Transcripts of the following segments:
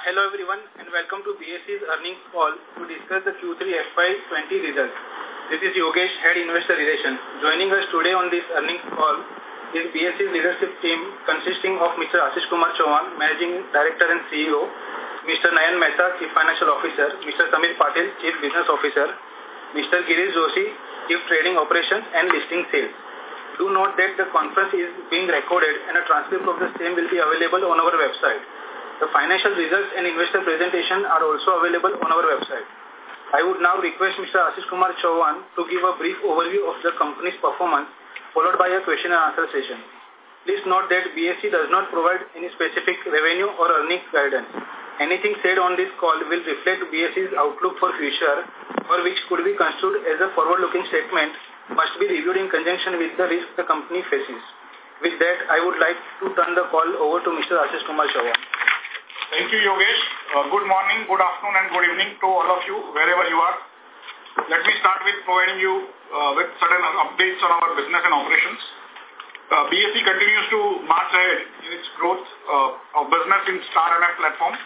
hello everyone and welcome to BSE's earnings call to discuss the Q3 FY20 results. This is Yogesh, Head Investor Relations. Joining us today on this earnings call is BSE's leadership team consisting of Mr. Ashish Kumar Chauhan, Managing Director and CEO, Mr. Nayan Mehta, Chief Financial Officer, Mr. Samir Patil, Chief Business Officer, Mr. Girish Joshi, Chief Trading Operations and Listing Sales. Do note that the conference is being recorded and a transcript of the same will be available on our website. The financial results and investor presentation are also available on our website. I would now request Mr. Ashish Kumar Chauhan to give a brief overview of the company's performance, followed by a question and answer session. Please note that BSE does not provide any specific revenue or earnings guidance. Anything said on this call will reflect BSE's outlook for future or which could be construed as a forward-looking statement must be reviewed in conjunction with the risk the company faces. With that, I would like to turn the call over to Mr. Ashish Kumar Chauhan. Thank you, Yogesh. Uh, good morning, good afternoon, and good evening to all of you, wherever you are. Let me start with providing you uh, with certain updates on our business and operations. Uh, BSE continues to march ahead in its growth uh, of business in Star MF platform.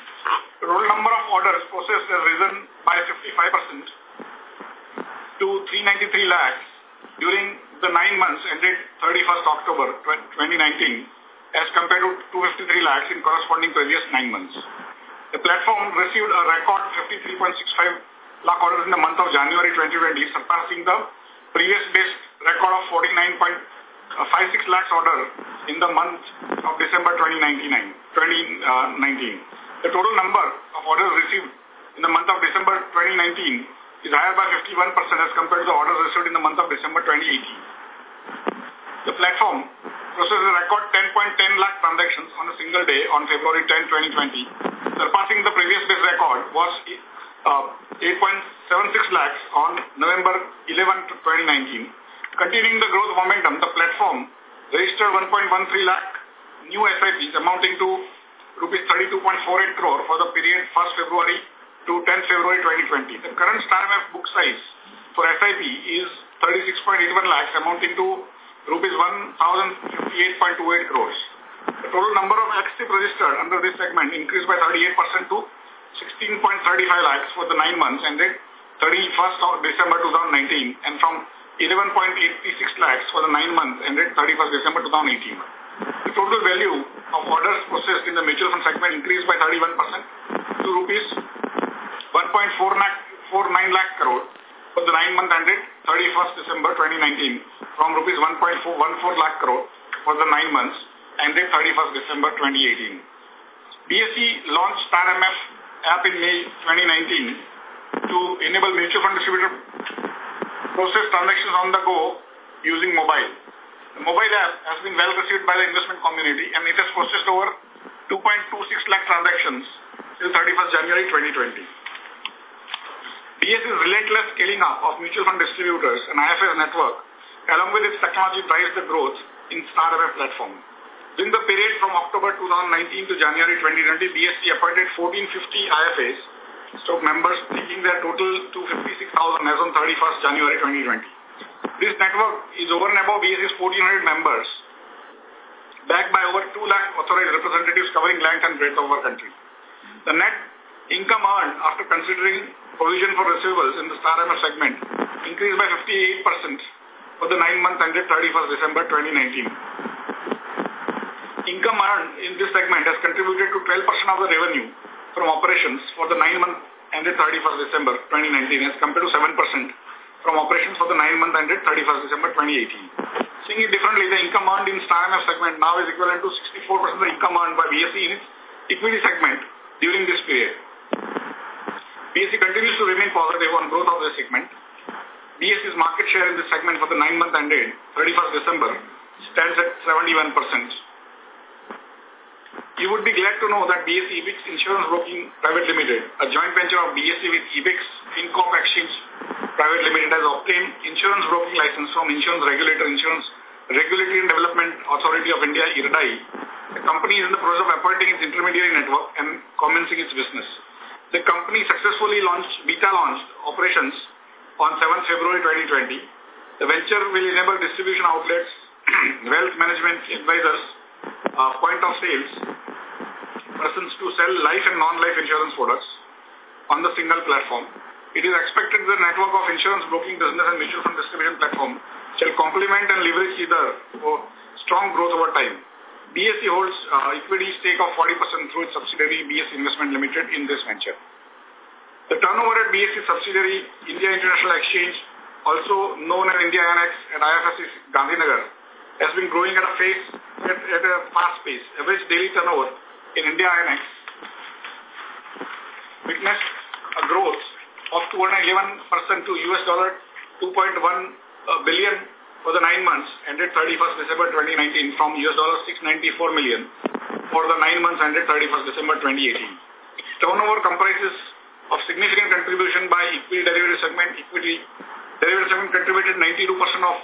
The total number of orders processed has risen by 55% to 393 lakhs during the nine months ended 31st October 2019 as compared to 253 lakhs in corresponding previous nine months. The platform received a record 53.65 lakh orders in the month of January 2020, surpassing the previous best record of 49.56 lakhs order in the month of December 2019. 2019. The total number of orders received in the month of December 2019 is higher by 51% as compared to the orders received in the month of December 2018. The platform processed a record 10.10 lakh transactions on a single day on February 10, 2020, surpassing the previous record was uh, 8.76 lakhs on November 11, 2019. Continuing the growth momentum, the platform registered 1.13 lakh new SIPs amounting to rupees 32.48 crore for the period 1st February to 10th February 2020. The current StarMF book size for SIP is 36.81 lakhs amounting to rupees 1,058.28 crores. The total number of active registered under this segment increased by 38% to 16.35 lakhs for the nine months ended 31st of December 2019 and from 11.86 lakhs for the nine months ended 31st December 2018. The total value of orders processed in the mutual fund segment increased by 31% to rupees 1.49 lakh crore for the nine month ended 31st December 2019 from rupees 1.14 lakh crore for the nine months ended 31st December 2018. BSE launched Star MF app in May 2019 to enable mutual fund distributor process transactions on the go using mobile. The mobile app has been well received by the investment community and it has processed over 2.26 lakh transactions till 31st January 2020. BSE's relentless scaling up of mutual fund distributors and IFS network, along with its technology, drives the growth in StarMF platform. During the period from October 2019 to January 2020, BSE appointed 1450 IFAs, stock members, taking their total to 56,000 as on 31st January 2020. This network is over and above BSE's 1400 members, backed by over 2 lakh authorized representatives covering length and breadth of our country. The net income earned after considering provision for receivables in the Star MF segment increased by 58% for the nine months ended 31st December 2019. Income earned in this segment has contributed to 12% of the revenue from operations for the nine months ended 31st December 2019 as compared to 7% from operations for the nine months ended 31st December 2018. Seeing it differently, the income earned in Star MF segment now is equivalent to 64% of the income earned by BSE in its equity segment during this period. BSE continues to remain positive on growth of the segment. BSE's market share in this segment for the nine month ended 31st December stands at 71%. You would be glad to know that BSE Ebix Insurance Broking Private Limited, a joint venture of BSE with EBIX Fincorp Exchange Private Limited has obtained insurance broking license from Insurance Regulator Insurance Regulatory and Development Authority of India, IRDAI. The company is in the process of appointing its intermediary network and commencing its business. The company successfully launched, beta launched operations on 7th February 2020. The venture will enable distribution outlets, wealth management advisors, uh, point of sales, persons to sell life and non-life insurance products on the single platform. It is expected the network of insurance broking business and mutual fund distribution platform shall complement and leverage either for strong growth over time. BSE holds uh, equity stake of 40% through its subsidiary BSE Investment Limited in this venture. The turnover at BSE subsidiary India International Exchange, also known as India INX at IFSC Gandhinagar, has been growing at a pace at, at a fast pace. Average daily turnover in India INX witnessed a growth of 211% to US dollar 2.1 uh, billion for the nine months ended 31st December 2019 from US dollar 694 million for the nine months ended 31st December 2018. Turnover comprises of significant contribution by equity derivative segment. Equity derivative segment contributed 92% of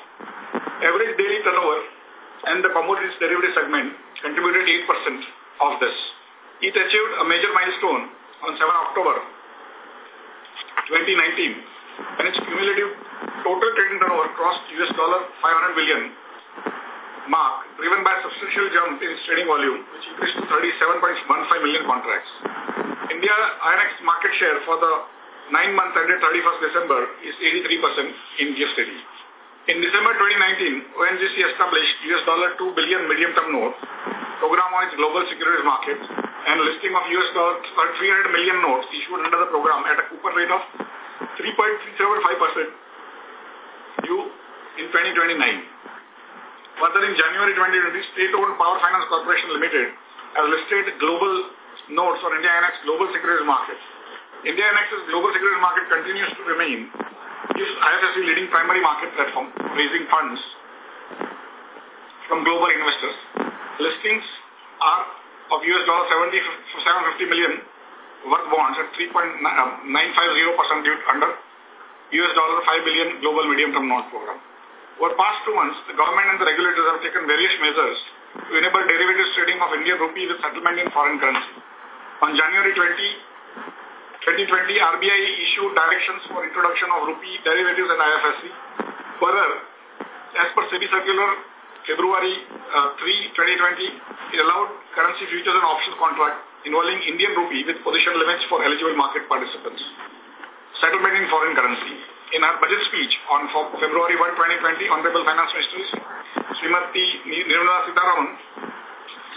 average daily turnover and the commodities derivative segment contributed 8% of this. It achieved a major milestone on 7 October 2019 when its cumulative total trading turnover crossed US dollar 500 billion mark driven by a substantial jump in its trading volume which increased to 37.15 million contracts. India INX market share for the nine months ended 31st December is 83% in GSTD. In December 2019, ONGC established US dollar 2 billion medium-term note program on its global securities market and listing of US dollar 300 million notes issued under the program at a coupon rate of 3.375% due in 2029. Further, in January 2020, state-owned Power Finance Corporation Limited has listed global notes on India INX global securities market. India INX's global securities market continues to remain is IFSC leading primary market platform raising funds from global investors. Listings are of US dollar 70, 750 million worth bonds at 3.950% uh, due under US dollar 5 billion global medium-term note program. Over past two months, the government and the regulators have taken various measures to enable derivatives trading of Indian rupee with settlement in foreign currency. On January 20, 2020, RBI issued directions for introduction of rupee derivatives at IFSC. Further, as per SEBI circular February uh, 3, 2020, it allowed currency futures and options contract involving Indian rupee with position limits for eligible market participants. Settlement in foreign currency. In our budget speech on February 1, 2020, Honorable Finance Minister Srimati Nirmala Sitharaman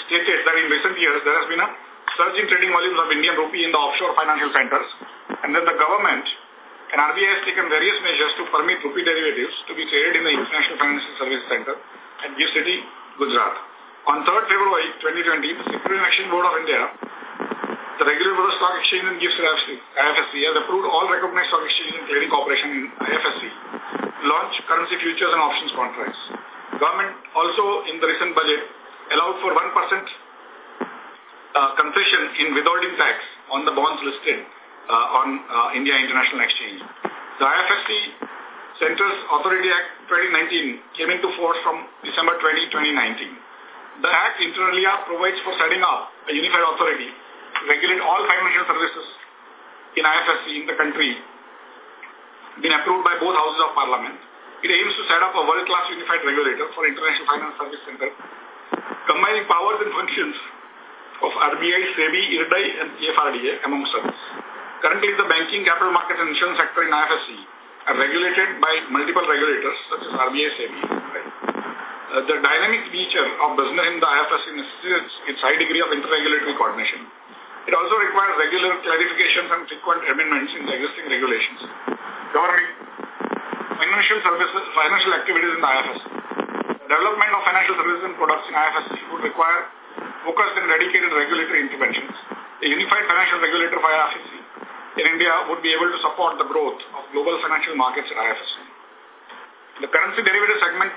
stated that in recent years there has been a surge in trading volumes of Indian rupee in the offshore financial centers and that the government and RBI has taken various measures to permit rupee derivatives to be traded in the International Financial Services Center at GIFT City, Gujarat. On 3rd February 2020, the Securities Exchange Board of India, the regulator of the stock exchange and GIFT IFSC has approved all recognized stock exchange and clearing corporation in IFSC launch currency futures and options contracts. Government also in the recent budget allowed for 1% uh, concession in withholding tax on the bonds listed uh, on uh, India International Exchange. The IFSC Centers Authority Act 2019 came into force from December 20, 2019. The Act inter alia provides for setting up a unified authority to regulate all financial services in IFSC in the country, been approved by both houses of parliament. It aims to set up a world-class unified regulator for International Finance Service Center, combining powers and functions of RBI, SEBI, IRDAI, and PFRDA, amongst others. Currently, the banking, capital markets, and insurance sector in IFSC are regulated by multiple regulators such as RBI, SEBI. Uh, the dynamic nature of business in the IFSC necessitates its high degree of interregulatory coordination. It also requires regular clarifications and frequent amendments in the existing regulations governing financial services, financial activities in the IFSC. The development of financial services and products in IFSC would require focused and dedicated regulatory interventions. A unified financial regulator for IFSC in India would be able to support the growth of global financial markets at IFSC. The currency derivative segment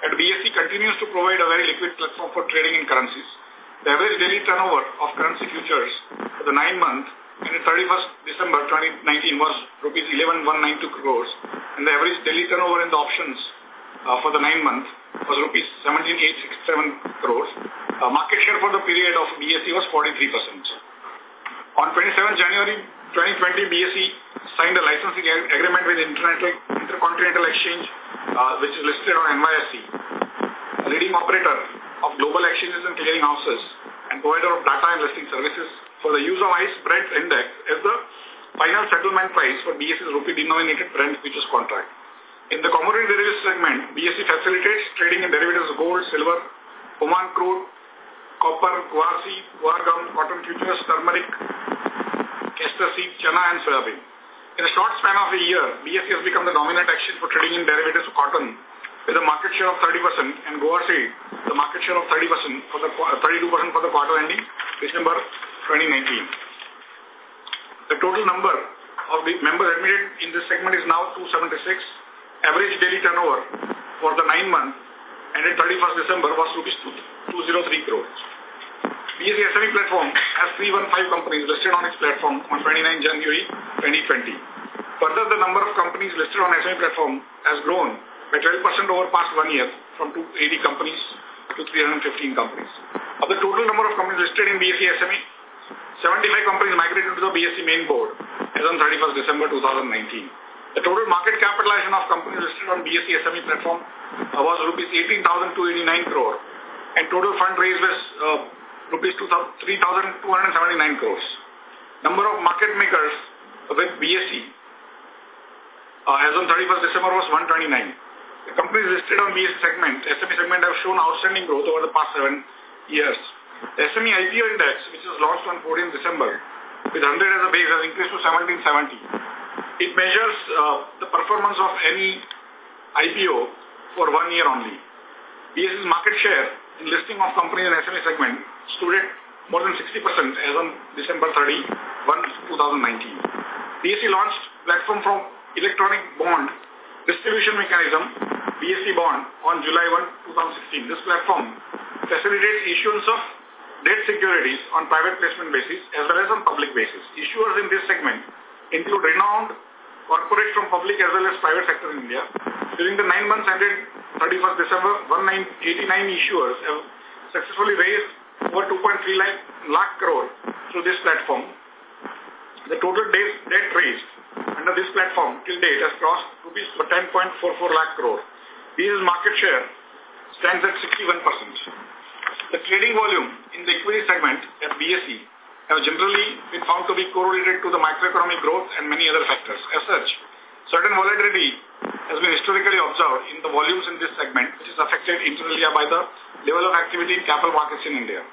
at BSE continues to provide a very liquid platform for trading in currencies. The average daily turnover of currency futures for the nine month and the 31st December 2019 was rupees 11,192 crores and the average daily turnover in the options uh, for the nine month was rupees 17,867 crores. Uh, market share for the period of BSE was 43%. On 27 January 2020, BSE signed a licensing agreement with Intercontinental Exchange, uh, which is listed on NYSE, a leading operator of global exchanges and clearing houses and provider of data and listing services for the use of ICE Brent index as the final settlement price for BSE's rupee-denominated Brent futures contract. In the commodity derivatives segment, BSE facilitates trading in derivatives of gold, silver, Oman crude, copper, guar seed, guar gum, cotton futures, turmeric, castor seed, chana and soybean. In a short span of a year, BSE has become the dominant exchange for trading in derivatives of cotton with a market share of 30% and guar seed, the market share of 30% for the 32% for the quarter ending December 2019. The total number of the members admitted in this segment is now 276. Average daily turnover for the nine months ended 31st December was rupees 203 crores. BSE SME platform has 315 companies listed on its platform on 29 January 2020. Further, the number of companies listed on SME platform has grown by 12% over past one year from 280 companies to 315 companies. Of the total number of companies listed in BSE SME, 75 companies migrated to the BSE main board as on 31st December 2019. The total market capitalization of companies listed on BSE SME platform was rupees 18,289 crore and total fund raise was uh, rupees 3,279 crores. Number of market makers with BSE uh, as on 31st December was 129. The companies listed on BSE segment, SME segment have shown outstanding growth over the past seven years. The SME IPO index, which was launched on 14th December with 100 as a base, has increased to 1770. It measures uh, the performance of any IPO for one year only. BSE's market share in listing of companies in SME segment stood at more than 60% as on December 31, 2019. BSE launched platform from electronic bond distribution mechanism, BSE bond, on July 1, 2016. This platform facilitates issuance of debt securities on private placement basis as well as on public basis. Issuers in this segment include renowned corporates from public as well as private sector in India. During the nine months ended 31st December, 189 issuers have successfully raised over 2.3 lakh, lakh crore through this platform. The total debt raised under this platform till date has crossed rupees 10.44 lakh crore. This market share stands at 61%. The trading volume in the equity segment at BSE have generally been found to be correlated to the macroeconomic growth and many other factors. As such, certain volatility has been historically observed in the volumes in this segment, which is affected inter alia by the level of activity in capital markets in India.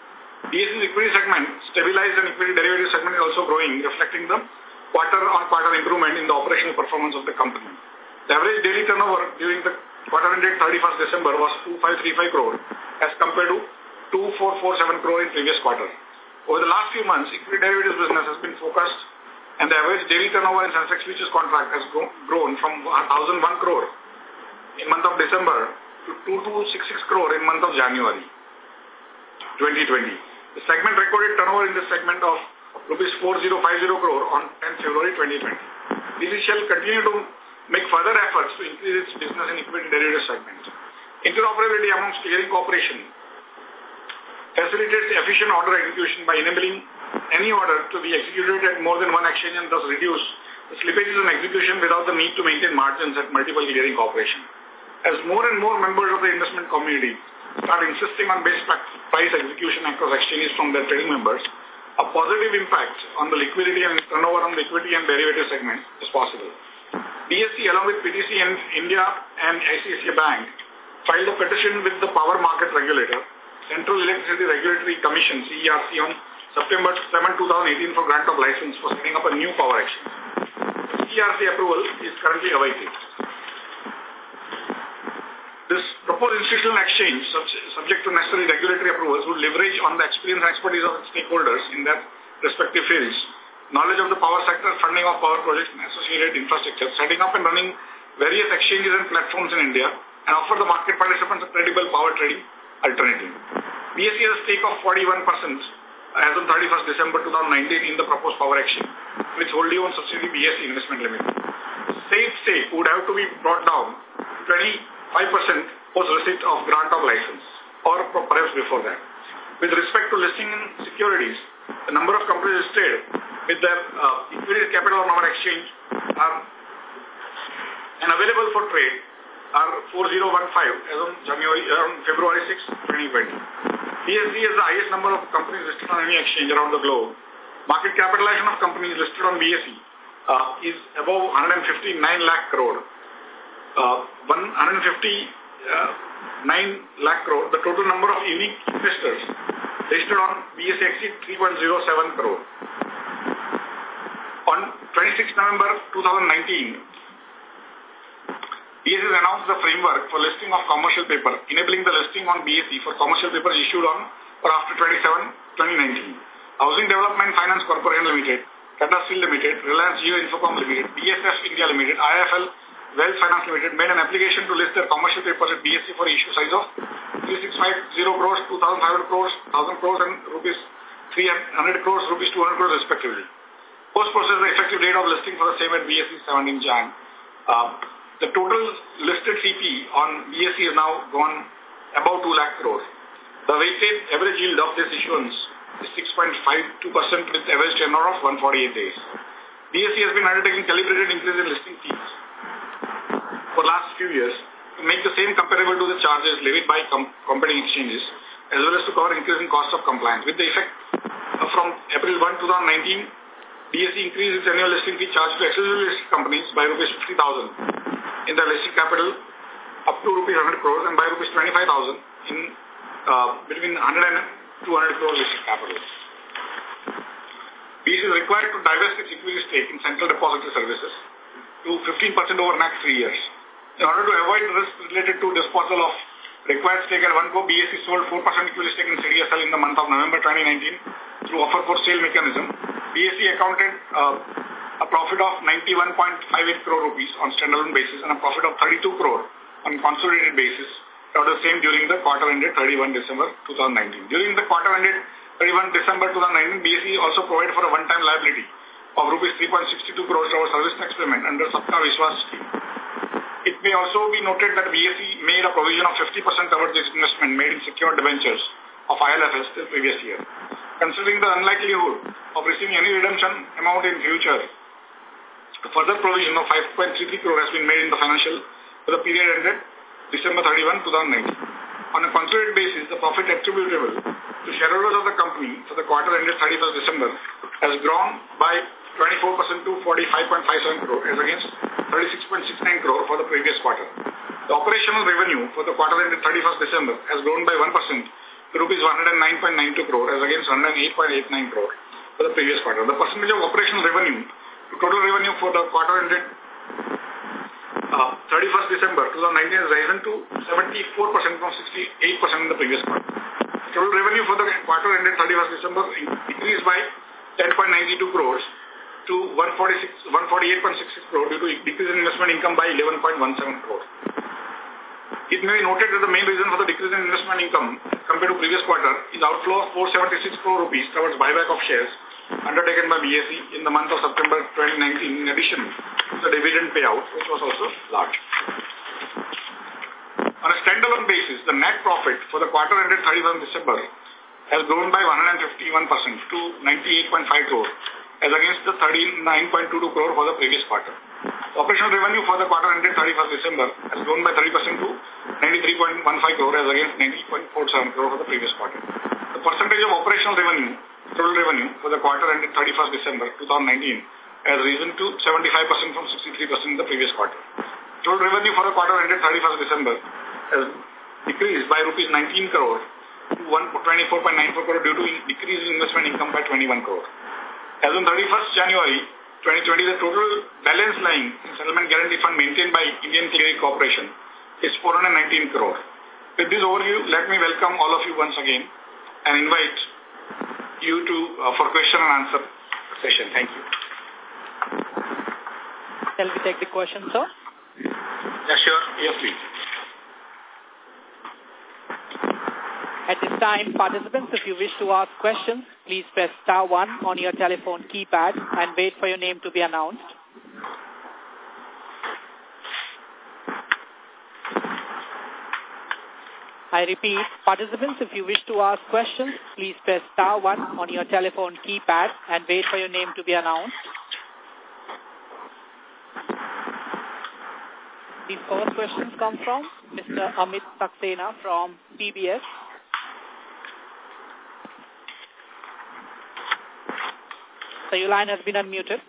BSE's equity segment stabilized and equity derivative segment is also growing, reflecting the quarter-on-quarter -quarter improvement in the operational performance of the company. The average daily turnover during the quarter ended 31st December was 2535 crore as compared to 2447 crore in previous quarter. Over the last few months, equity derivatives business has been focused and the average daily turnover in Sensex futures contract has grown from 1,001 crore in month of December to 2266 crore in month of January 2020. The segment recorded turnover in the segment of rupees 4050 crore on 10 February 2020. BSE shall continue to make further efforts to increase its business in equity derivatives segment. Interoperability amongst clearing corporation facilitates efficient order execution by enabling any order to be executed at more than one exchange and thus reduce the slippages in execution without the need to maintain margins at multiple clearing corporation. As more and more members of the investment community start insisting on best price execution across exchanges from their trading members, a positive impact on the liquidity and turnover on the equity and derivative segment is possible. BSE along with PTC in India and ICICI Bank filed a petition with the power market regulator Central Electricity Regulatory Commission, CERC, on September 7, 2018 for grant of license for setting up a new power exchange. CERC approval is currently awaited. This proposed institutional exchange, subject to necessary regulatory approvals, would leverage on the experience and expertise of stakeholders in their respective fields, knowledge of the power sector, funding of power projects and associated infrastructure, setting up and running various exchanges and platforms in India, and offer the market participants a credible power trading alternative. BSE has a stake of 41% as on 31st December 2019 in the proposed power action, which wholly owned subsidiary BS Investment Limited. Same stake would have to be brought down 25% post receipt of grant of license or perhaps before that. With respect to listing in securities, the number of companies listed with their uh, equity capital on our exchange are and available for trade are 4015 as on January, on February 6, 2020. BSE has the highest number of companies listed on any exchange around the globe. Market capitalization of companies listed on BSE uh, is above 159 lakh crore. Uh, 159 lakh crore. The total number of unique investors listed on BSE exceed 3.07 crore. On 26 November 2019, BSE has announced the framework for listing of commercial paper, enabling the listing on BSE for commercial papers issued on or after 27 2019. Housing Development Finance Corporation Limited, Tata Steel Limited, Reliance Jio Infocomm Limited, BASF India Limited, IIFL Wealth Finance Limited made an application to list their commercial papers at BSE for issue size of 3650 crores, 2500 crores, 1000 crores and rupees 300 crores, rupees 200 crores respectively. Post process the effective date of listing for the same at BSE 17 Jan. Uh, the total listed CP on BSE has now gone about 2 lakh crores. The weighted average yield of this issuance is 6.52% with average tenure of 148 days. BSE has been undertaking calibrated increase in listing fees for last few years to make the same comparable to the charges levied by com competing exchanges as well as to cover increasing cost of compliance. With the effect from April 1, 2019, BSE increased its annual listing fee charge to exclusively listed companies by rupees 50,000 in the listing capital up to rupees 100 crores and by rupees 25,000 in uh, between 100 and 200 crores listed capital. BSE is required to divest its equity stake in Central Depository Services to 15% over next three years. In order to avoid risk related to disposal of required stake at one go, BSE sold 4% equity stake in CDSL in the month of November 2019 through offer for sale mechanism. BSE accounted uh, a profit of 91.58 crore rupees on standalone basis and a profit of 32 crore on consolidated basis or the same during the quarter ended 31 December 2019. During the quarter ended 31 December 2019, BSE also provided for a one-time liability of rupees 3.62 crores our service tax payment under Sabka Vishwas scheme. It may also be noted that BSE made a provision of 50% towards this investment made in secured debentures of ILFS the previous year. Considering the unlikelihood of receiving any redemption amount in future, a further provision of 5.33 crore has been made in the financial for the period ended December 31, 2019. On a consolidated basis, the profit attributable to shareholders of the company for the quarter ended 31st December has grown by 24% to 45.57 crore as against 36.69 crore for the previous quarter. The operational revenue for the quarter ended 31st December has grown by 1% to rupees 109.92 crore as against 108.89 crore for the previous quarter. The percentage of operational revenue total revenue for the quarter ended uh, 31st December 2019 has risen to 74% from 68% in the previous quarter. Total revenue for the quarter ended 31st December increased by 10.92 crores to 146, 148.66 crore due to decrease in investment income by 11.17 crore. It may be noted that the main reason for the decrease in investment income compared to previous quarter is outflow of 476 crore rupees towards buyback of shares undertaken by BSE in the month of September 2019 in addition to the dividend payout which was also large. On a standalone basis, the net profit for the quarter ended 31 December has grown by 151% to 98.5 crore as against the 39.22 crore for the previous quarter. Operational revenue for the quarter ended 31st December has grown by 30% to 93.15 crore as against 90.47 crore for the previous quarter. The percentage of operational revenue, total revenue for the quarter ended 31st December 2019 has risen to 75% from 63% in the previous quarter. Total revenue for the quarter ended 31st December has decreased by rupees 19 crore to 124.94 crore due to decrease in investment income by 21 crore. As on 31st January 2020, the total balance lying in settlement guarantee fund maintained by Indian Clearing Corporation is 419 crore. With this overview, let me welcome all of you once again and invite you to uh, for question and answer session. Thank you. Shall we take the question, sir? Yeah, sure. Yes, please. At this time, participants, if you wish to ask questions, please press star one on your telephone keypad and wait for your name to be announced. I repeat, participants, if you wish to ask questions, please press star 1 on your telephone keypad and wait for your name to be announced. The first question comes from Mr. Amit Saxena from PBS. So your line has been unmuted.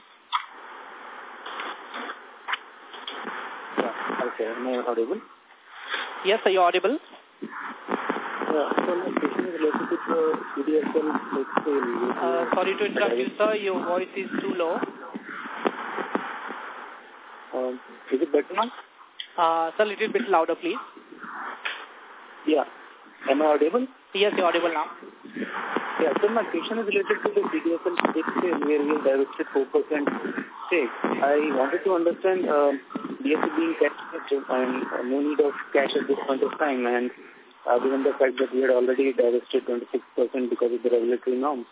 Okay, am I audible? Yes, are you audible. Yeah, so my question is related to the CDSL sale. Uh, sorry to interrupt you, sir. Your voice is too low. Um, is it better now? Uh, sir, a little bit louder, please. Yeah. Am I audible? Yes, you're audible now. Yeah, so my question is related to the CDSL stake sale where we have divested 4% I wanted to understand BSE being cash and uh, no need of cash at this point of time and uh, given the fact that we had already divested 26% because of the regulatory norms,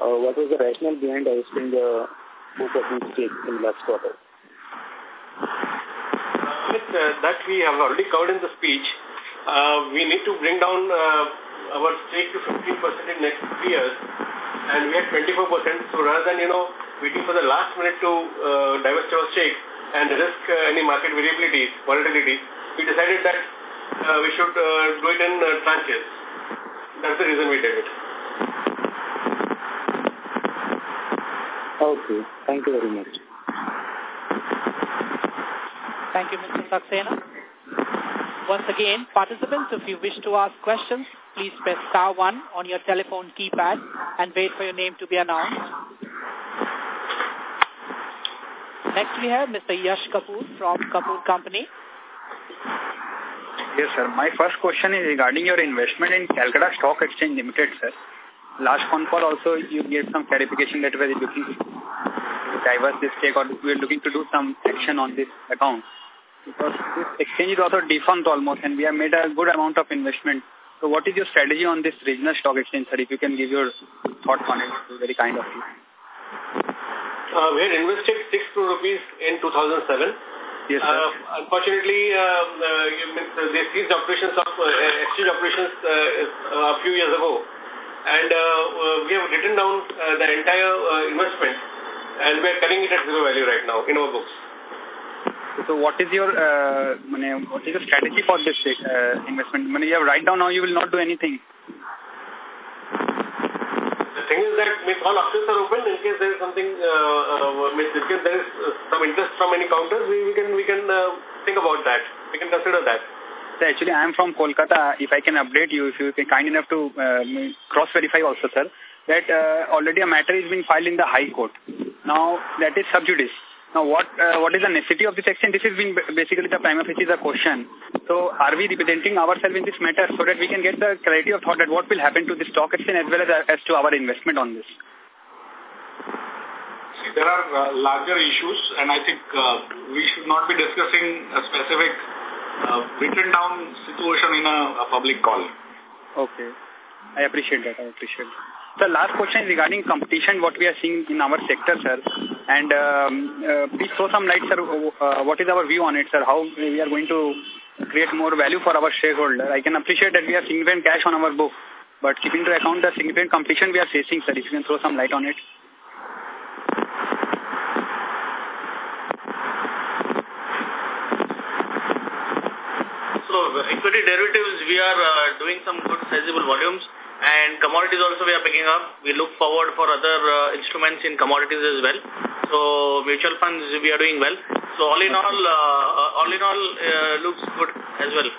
uh, what was the rationale behind divesting the 4% stake in last quarter? That we have already covered in the speech. Uh, we need to bring down uh, our stake to 15% in next three years and we had 24%. So rather than, you know, waiting for the last minute to uh, divest our stake and risk uh, any market variability, volatility, we decided that uh, we should uh, do it in uh, tranches. That's the reason we did it. Okay. Thank you very much. Thank you, Mr. Saxena. Once again, participants, if you wish to ask questions, please press star one on your telephone keypad and wait for your name to be announced. Next we have Mr. Yash Kapoor from Kapoor Company. Yes, sir. My first question is regarding your investment in Calcutta Stock Exchange Limited, sir. Last con call also you gave some clarification that we are looking to this stake or we are looking to do some action on this account. Because this exchange is also defunct almost and we have made a good amount of investment. So what is your strategy on this regional stock exchange, sir? If you can give your thoughts on it, it very kind of you. Uh, we had invested 6 crore rupees in 2007. Yes, sir. Uh, unfortunately, uh, uh, uh, they ceased operations of uh, exchange operations uh, a few years ago. And uh, uh, we have written down uh, the entire uh, investment and we are carrying it at zero value right now in our books. So what is your uh, what is your strategy for this uh, investment? When you have write down now, you will not do anything. Is that means all options are open in case there is something, uh, uh, means in case there is uh, some interest from any counters, we, we can we can uh, think about that. We can consider that. Actually, I am from Kolkata. If I can update you, if you can kind enough to uh, cross-verify also, sir, that uh, already a matter is being filed in the High Court. Now, that is sub judice. Now, what uh, what is the necessity of this action? This has been basically the prima facie the question. So, are we representing ourselves in this matter so that we can get the clarity of thought that what will happen to the stock exchange as well as, as to our investment on this? See, there are uh, larger issues and I think uh, we should not be discussing a specific uh, written down situation in a, a public call. Okay. I appreciate that. I appreciate that. The last question is regarding competition, what we are seeing in our sector, sir. And um, uh, please throw some light, sir. Uh, what is our view on it, sir? How we are going to create more value for our shareholder? I can appreciate that we have significant cash on our book, but keeping into account the significant competition we are facing, sir, if you can throw some light on it. So, equity derivatives, we are uh, doing some good sizable volumes and commodities also we are picking up. We look forward for other uh, instruments in commodities as well. So mutual funds we are doing well. So all in all, uh, all in all uh, looks good as well.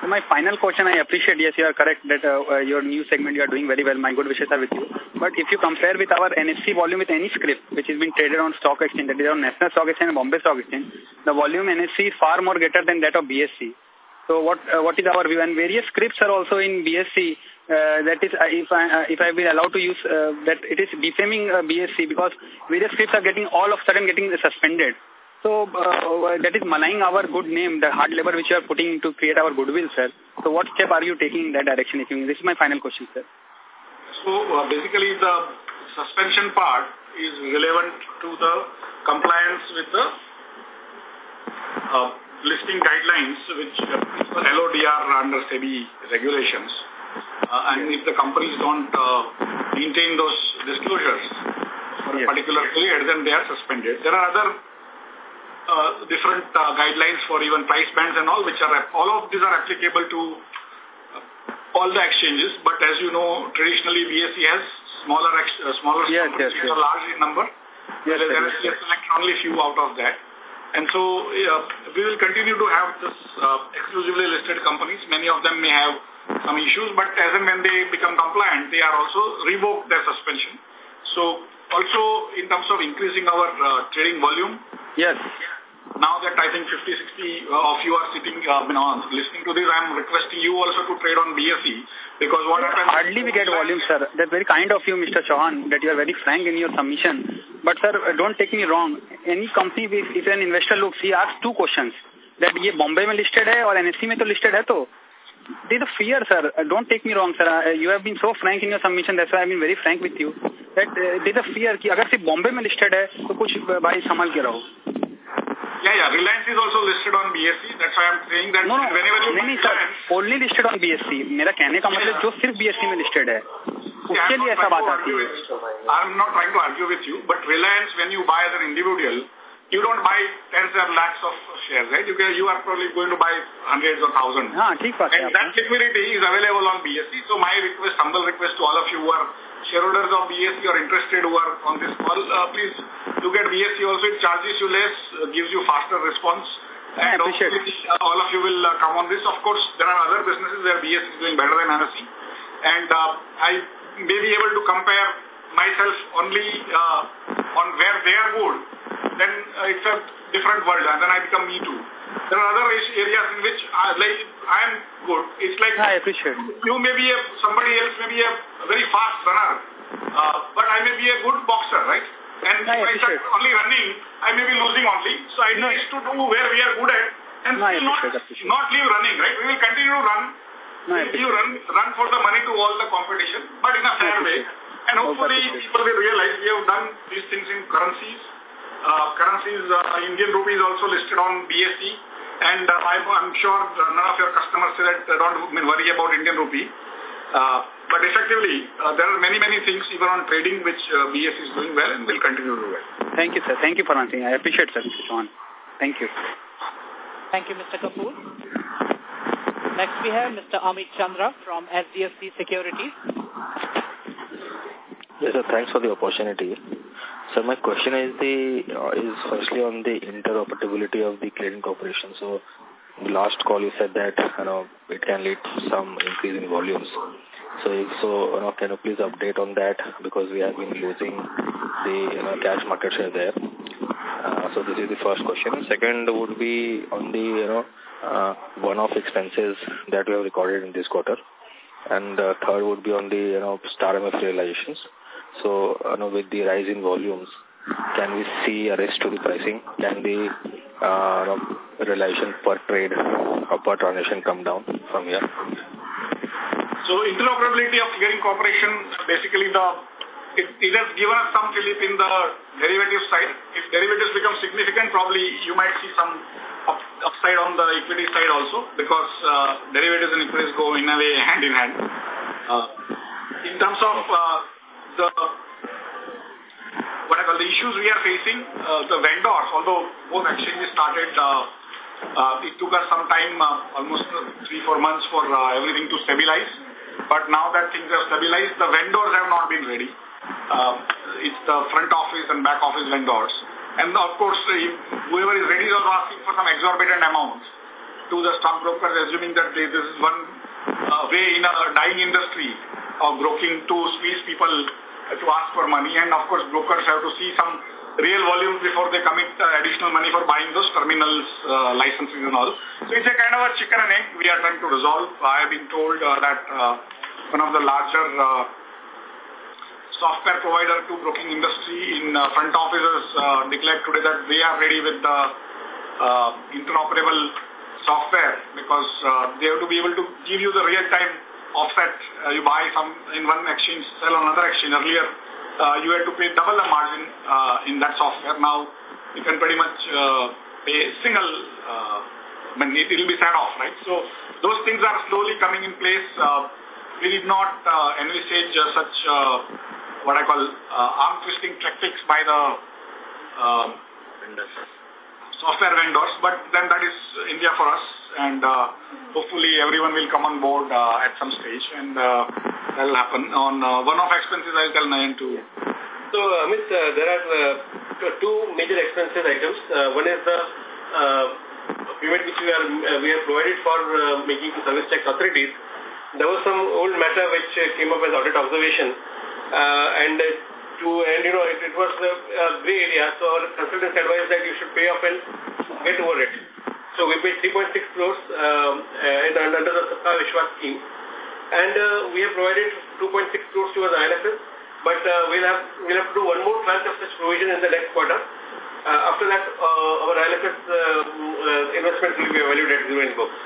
So my final question, I appreciate, yes, you are correct that uh, uh, your new segment you are doing very well. My good wishes are with you. But if you compare with our NSE volume with any script, which has been traded on stock exchange, that is on National Stock Exchange and Bombay Stock Exchange, the volume NSE is far more greater than that of BSE. So what uh, what is our view? And various scripts are also in BSE uh, that is, uh, if I uh, if I been allowed to use uh, that, it is defaming uh, BSE because various scripts are getting all of a sudden getting suspended. So uh, that is maligning our good name, the hard labor which you are putting to create our goodwill, sir. So what step are you taking in that direction? If you, this is my final question, sir. So uh, basically the suspension part is relevant to the compliance with the uh, listing guidelines which uh, LODR under SEBI regulations. Uh, and if the companies don't uh, maintain those disclosures for a particular period, then they are suspended. There are other uh, different uh, guidelines for even price bands and all, which are all of these are applicable to uh, all the exchanges, but as you know, traditionally BSE has smaller uh, smaller yes, yes, yes. a large number. Yes, there yes, is select only few out of that. And so uh, we will continue to have this uh, exclusively listed companies. Many of them may have some issues, but as and when they become compliant, they are also revoked their suspension. So also in terms of increasing our uh, trading volume. Yes. Now that I think 50, 60 uh, of you are sitting, uh, you know, listening to this, I am requesting you also to trade on BSE because what happens... Hardly we get volume, sir. That's very kind of you, Mr. Chauhan, that you are very frank in your submission. But, sir, don't take me wrong. Any company, if, if an investor looks, he asks two questions. That ये बॉम्बे में listed है और NSE में तो listed है तो there's a fear, sir. Uh, don't take me wrong, sir. Uh, you have been so frank in your submission. That's why I've been very frank with you. That uh, there's a fear कि अगर सिर्फ बॉम्बे में listed है तो कुछ भाई संभाल के रहो yeah, yeah. Reliance is also listed on BSE. That's why I'm saying that no, no, whenever you नहीं नहीं sir only listed on BSE. मेरा कहने का मतलब जो सिर्फ BSE में listed है उसके लिए ऐसा बात आती है. I'm not trying to argue with you, but Reliance when you buy as an individual, you don't buy tens or lakhs of shares, right? You, can, you are probably going to buy hundreds or thousands. Ah, and yeah. that liquidity is available on BSE. So my request, humble request to all of you who are shareholders of BSE or interested who are on this call, uh, please look at BSE also. It charges you less, uh, gives you faster response. And I appreciate hopefully, uh, all of you will uh, come on this. Of course, there are other businesses where BSE is doing better than NSE. And uh, I may be able to compare myself only uh, on where they are good. Then uh, it's a different world and then I become me too. There are other areas in which I, like, I am good. It's like I appreciate. You may be a, somebody else may be a very fast runner, uh, but I may be a good boxer, right? And I if I start only running, I may be losing only. So I no. need to do where we are good at and no, still not, not leave running, right? We will continue to run. No, you run, run for the money to all the competition, but in a fair way. And hopefully people will realize we have done these things in currencies. Uh, currencies, uh, Indian rupee is also listed on BSE. And uh, I'm, I'm, sure none of your customers say that uh, don't worry about Indian rupee. Uh, but effectively, uh, there are many, many things even on trading which uh, BS is doing well and will continue to do well. Thank you, sir. Thank you for answering. I appreciate, sir, Mr. Chauhan. Thank you. Thank you, Mr. Kapoor. Next we have Mr. Amit Chandra from HDFC Securities. Yes, sir. Thanks for the opportunity. So my question is the uh, is firstly on the interoperability of the clearing corporation. So the last call you said that you know it can lead to some increase in volumes. So if so, you know, can you please update on that because we have been losing the you know, cash market share there. Uh, so this is the first question. Second would be on the you know uh, one-off expenses that we have recorded in this quarter, and uh, third would be on the you know star MF realizations. So, you know, with the rise in volumes, can we see a risk to the pricing? Can the uh, realization per trade or per transaction come down from here? So, interoperability of clearing corporation, basically the it, it has given us some fillip in the derivative side. If derivatives become significant, probably you might see some up, upside on the equity side also because uh, derivatives and equities go in a way hand in hand. Uh, in terms of uh, the what call the issues we are facing, uh, the vendors, although both exchanges started, uh, uh, it took us some time, almost three, four months for everything to stabilize. But now that things have stabilized, the vendors have not been ready. It's the front office and back office vendors. And of course, whoever is ready is asking for some exorbitant amounts to the stockbrokers, assuming that this is one way in a dying industry of broking to squeeze people to ask for money. And of course, brokers have to see some real volume before they commit uh, additional money for buying those terminals, uh, licenses and all. So it's a kind of a chicken and egg we are trying to resolve. I have been told uh, that uh, one of the larger uh, software provider to broking industry in uh, front offices declared today that they are ready with the interoperable software because they have to be able to give you the real-time offset. Uh, you buy some in one exchange, sell on another exchange. Earlier, uh, you had to pay double the margin uh, in that software. Now, you can pretty much uh, pay single, uh, I mean, it will be set off, right? So, those things are slowly coming in place. Uh, we did not uh, envisage uh, such, uh, what I call, uh, arm-twisting tactics by the uh, software vendors, but then that is India for us, and uh, hopefully everyone will come on board uh, at some stage, and uh, that will happen. On uh, one-off expenses, I'll tell Nayan to. So, Amit, uh, there are uh, two major expenses items. Uh, one is the uh, payment which we are uh, we have provided for uh, making service tax authorities. There was some old matter which uh, came up as audit observation, uh, and uh, to and you know it, it was a, a gray area. So our consultants advised that you should pay up and get over it. So we paid 3.6 crores um, uh, under the Sabka Vishwas scheme, and uh, we have provided 2.6 crores towards ILFS. But uh, we'll have we'll have to do one more tranche of such provision in the next quarter. Uh, after that, uh, our ILFS uh, uh, investment will be valued at zero in books.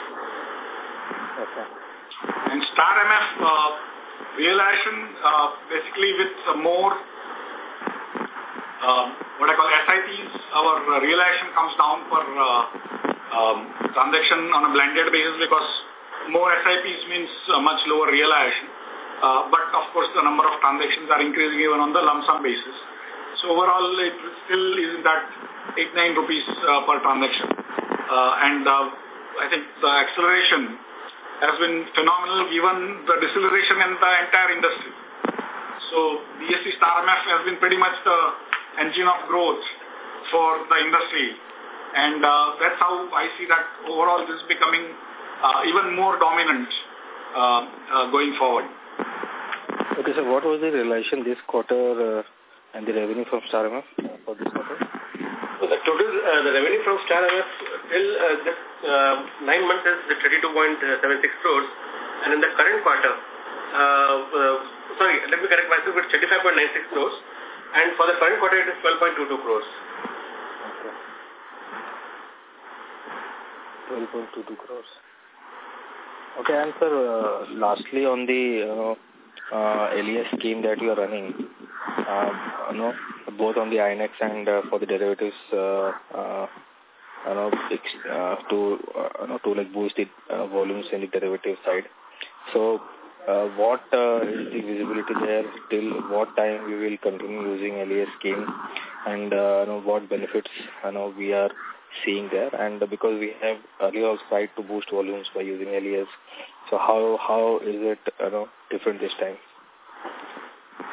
Okay. And Star MF uh, realization, uh, basically with more um, what I call SIPs, our uh, realization comes down for uh, um, transaction on a blended basis because more SIPs means a much lower realization. Uh, but of course, the number of transactions are increasing even on the lump sum basis. So overall, it still is in that 8-9 rupees uh, per transaction. Uh, and uh, I think the acceleration has been phenomenal given the deceleration in the entire industry. So BSE Star MF has been pretty much the engine of growth for the industry. And uh, that's how I see that overall this is becoming uh, even more dominant uh, uh, going forward. Okay, so what was the relation this quarter uh, and the revenue from Star MF for this quarter? So the total, uh, the revenue from Star MF till uh, this uh, nine months is 32.76 crores, and in the current quarter, uh, uh, sorry, let me correct myself, it's 35.96 crores, and for the current quarter it is 12.22 crores. Okay. 12.22 crores. Okay, and sir, uh, lastly on the uh, uh, LES scheme that you are running, uh, you know, both on the INX and uh, for the derivatives, uh, uh, you know, uh, to, uh, you know, to like boost the uh, volumes in the derivative side. So, uh, what uh, is the visibility there till what time we will continue using LES scheme and uh, you know, what benefits you know, we are seeing there and because we have earlier also tried to boost volumes by using LES. So how how is it you know, different this time?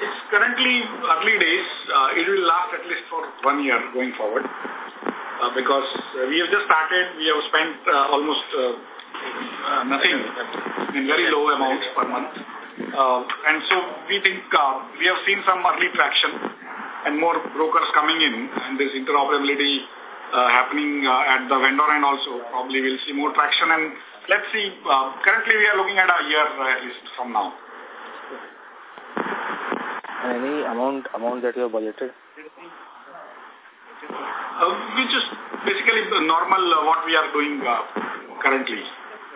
It's currently early days. Uh, it will last at least for one year going forward uh, because uh, we have just started. We have spent uh, almost uh, nothing in very low amounts per month. Uh, and so we think uh, we have seen some early traction and more brokers coming in and this interoperability uh, happening uh, at the vendor end also. Probably we'll see more traction and let's see. Uh, currently we are looking at a year uh, at least from now. And Any amount amount that you have budgeted? Uh, we just basically the normal uh, what we are doing uh, currently.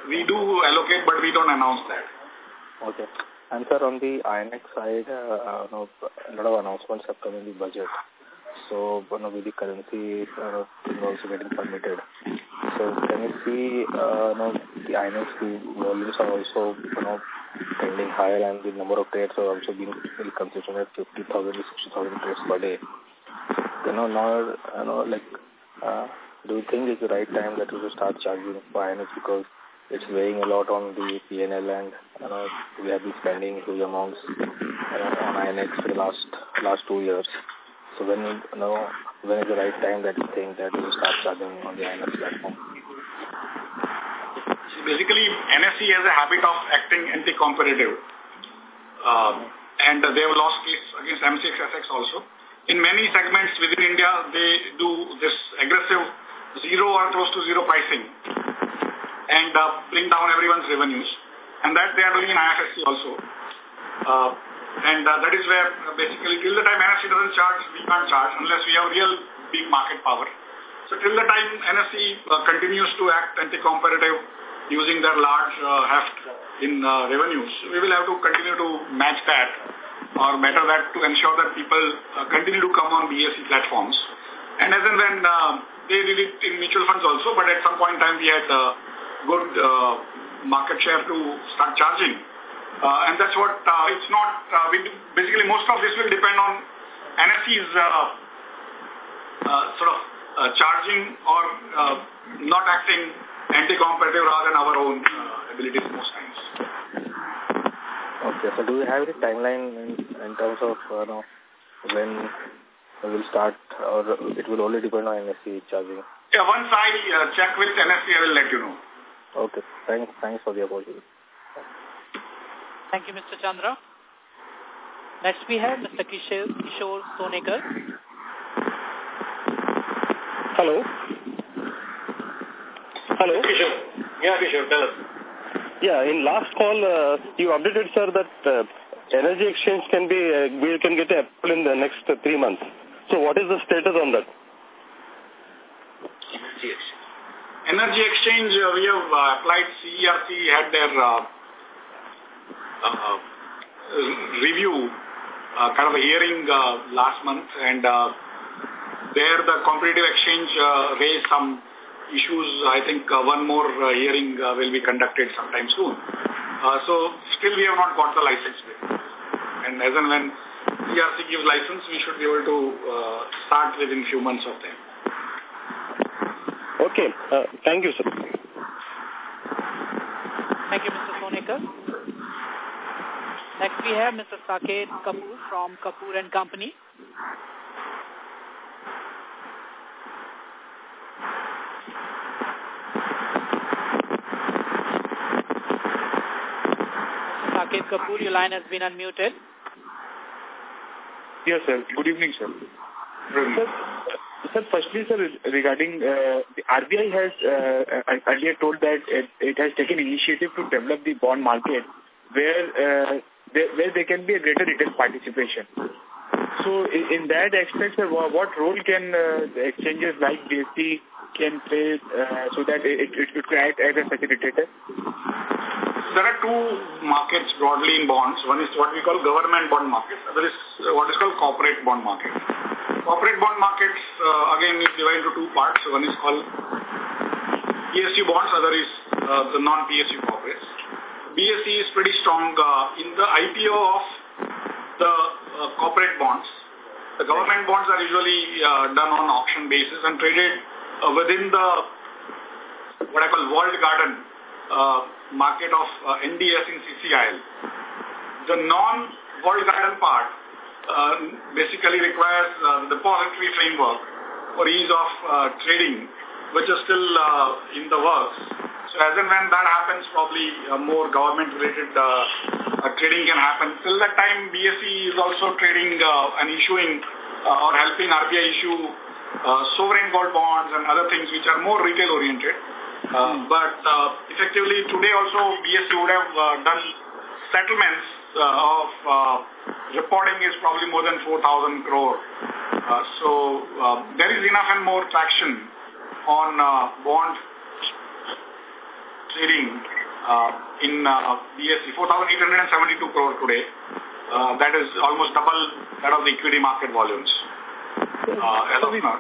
We do allocate, but we don't announce that. Okay. And sir, on the INX side, uh, you know, a lot of announcements have come in the budget. So, you know, with the currency uh, also getting permitted. So, can you see, uh, you know, the INX volumes are also, you know, trending higher and the number of trades are also being still consistent at 50,000 to 60,000 trades per day. You know, now, you know, like, uh, do you think it's the right time that we should start charging for INX because it's weighing a lot on the PNL and you know, we have been spending huge amounts uh, on INX for the last last two years. So when you know when is the right time that you think that you start charging on the INX platform? Basically, NSE has a habit of acting anti-competitive. Um, and they have lost case against MCX also. In many segments within India, they do this aggressive zero or close to zero pricing and uh, bring down everyone's revenues. And that they are doing in IFSC also. Uh, and uh, that is where uh, basically till the time NSE doesn't charge, we can't charge unless we have real big market power. So till the time NSE uh, continues to act anti-competitive using their large uh, heft in uh, revenues, we will have to continue to match that or better that to ensure that people continue to come on BSE platforms. And as and when they did it in mutual funds also, but at some point in time we had good market share to start charging. Uh, and that's what, uh, it's not, uh, we, basically most of this will depend on NSE's uh, uh, sort of uh, charging or uh, not acting anti-competitive rather than our own uh, abilities most times. Okay, so do we have any timeline in, in terms of uh, know, when we will start or it will only depend on NSE charging? Yeah, once I uh, check with NSE, I will let you know. Okay, thanks, thanks for the opportunity. Thank you, Mr. Chandra. Next we have Mr. Kishore, Kishore Sonekar. Hello. Hello. Kishore. Yeah, Kishore, tell us. Yeah, in last call, uh, you updated, sir, that uh, energy exchange can be, uh, we can get a apple in the next uh, three months. So what is the status on that? Energy exchange. Energy exchange, uh, we have uh, applied CERC, had their uh, uh, review, uh, kind of a hearing uh, last month, and uh, there the competitive exchange uh, raised some issues. I think uh, one more uh, hearing uh, will be conducted sometime soon. Uh, so still we have not got the license. And as and when CERC gives license, we should be able to uh, start within few months of them. Okay. Uh, thank you, sir. Thank you, Mr. Sonekar. Next we have Mr. Saket Kapoor from Kapoor and Company. Saket Kapoor, your line has been unmuted. Yes, sir. Good evening, sir. Sir, sir firstly, sir, regarding uh, the RBI has uh, earlier told that it, it has taken initiative to develop the bond market where uh, where there can be a greater retail participation. So in that aspect, sir, what role can uh, exchanges like BSE can play uh, so that it, it, it could act as a facilitator? There are two markets broadly in bonds. One is what we call government bond market. Other is what is called corporate bond market. Corporate bond markets, uh, again, is divided into two parts. One is called PSU bonds, other is uh, the non-PSU corporates. BSE is pretty strong uh, in the IPO of the uh, corporate bonds. The government bonds are usually uh, done on auction basis and traded uh, within the what I call walled garden uh, market of uh, NDS in CCIL. The non-walled garden part uh, basically requires uh, the depository framework for ease of uh, trading, which is still uh, in the works. So as and when that happens, probably uh, more government-related uh, uh, trading can happen. Till that time, BSE is also trading uh, and issuing uh, or helping RBI issue uh, sovereign gold bonds and other things which are more retail-oriented. Uh, but uh, effectively today also BSE would have uh, done settlements uh, of uh, reporting is probably more than 4,000 crore. Uh, so uh, there is enough and more traction on uh, bond trading uh, in uh, BSE, 4,872 crore today. Uh, that is almost double that of the equity market volumes. As of now.